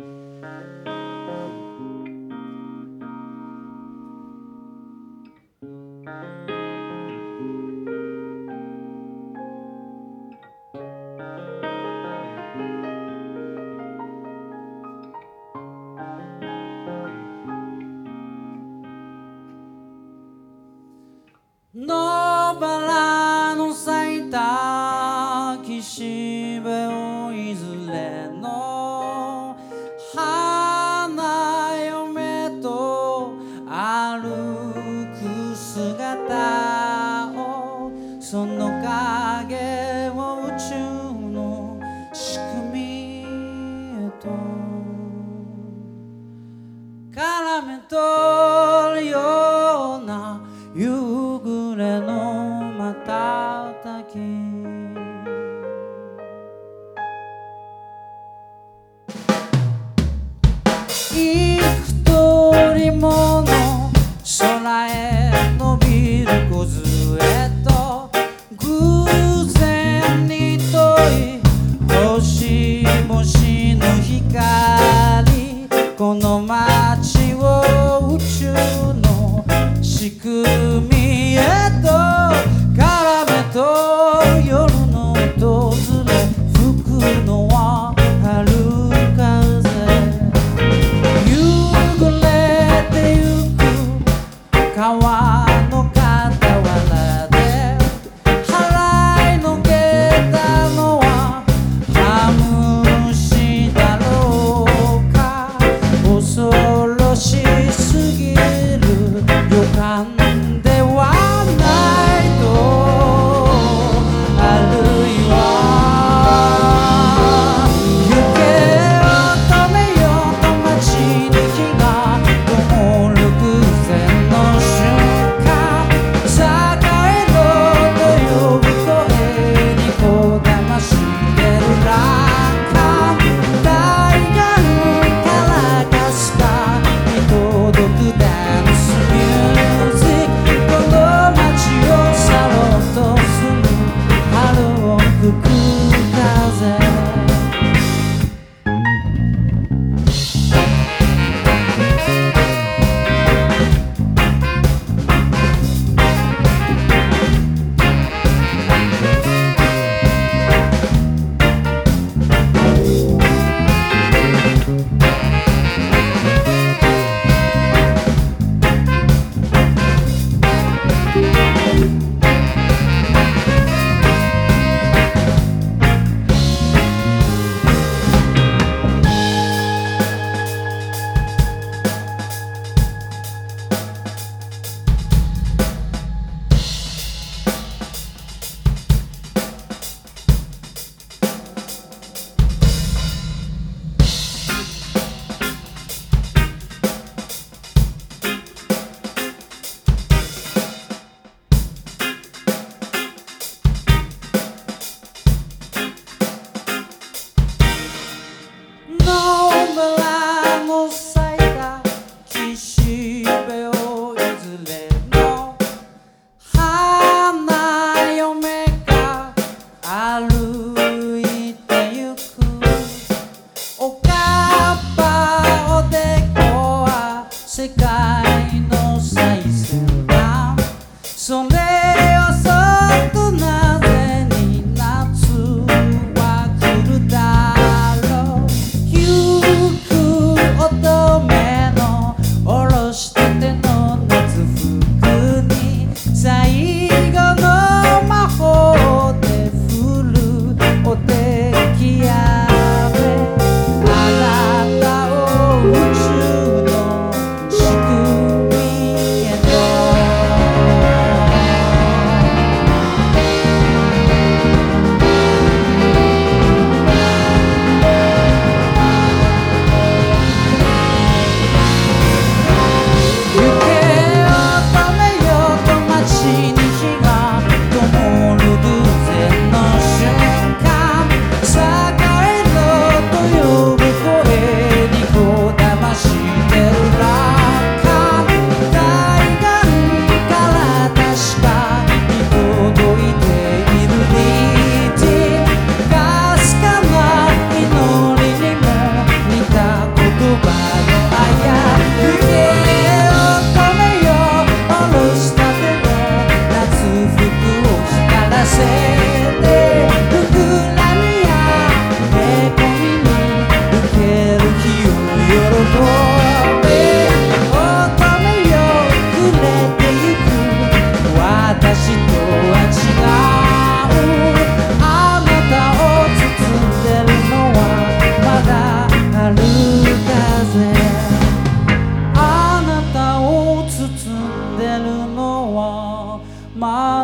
Música Calamento, calamento. my